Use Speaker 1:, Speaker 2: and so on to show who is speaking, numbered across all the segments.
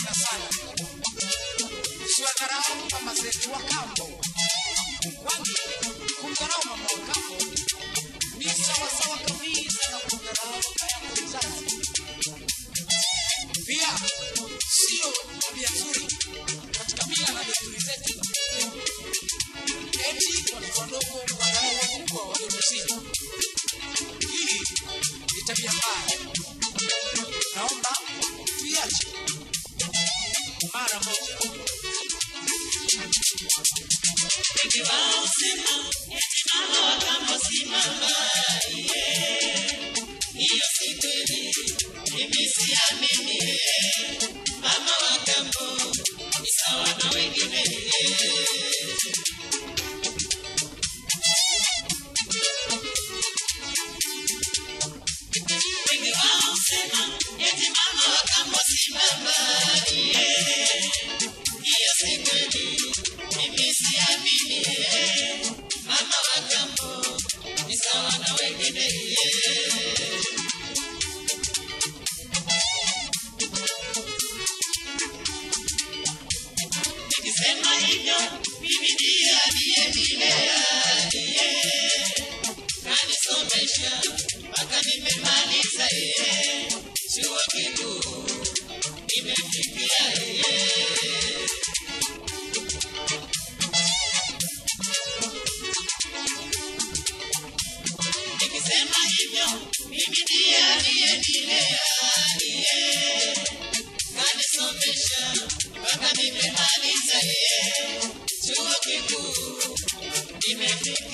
Speaker 1: sana. Usiwadharau mama zetu wa Mama, maisha mpaka nimemaliza yeye, chuo kikuu nimefikia yeye. Nikisema hivyo mimi ndiye aliyenilea yeye, kanisomesha mpaka nimemaliza yeye, chuo kikuu nimefikia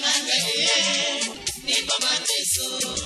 Speaker 1: mara moja. Ndipo mateso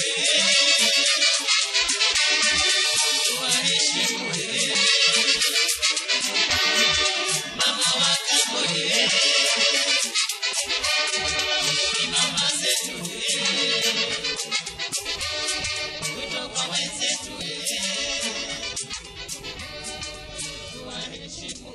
Speaker 1: She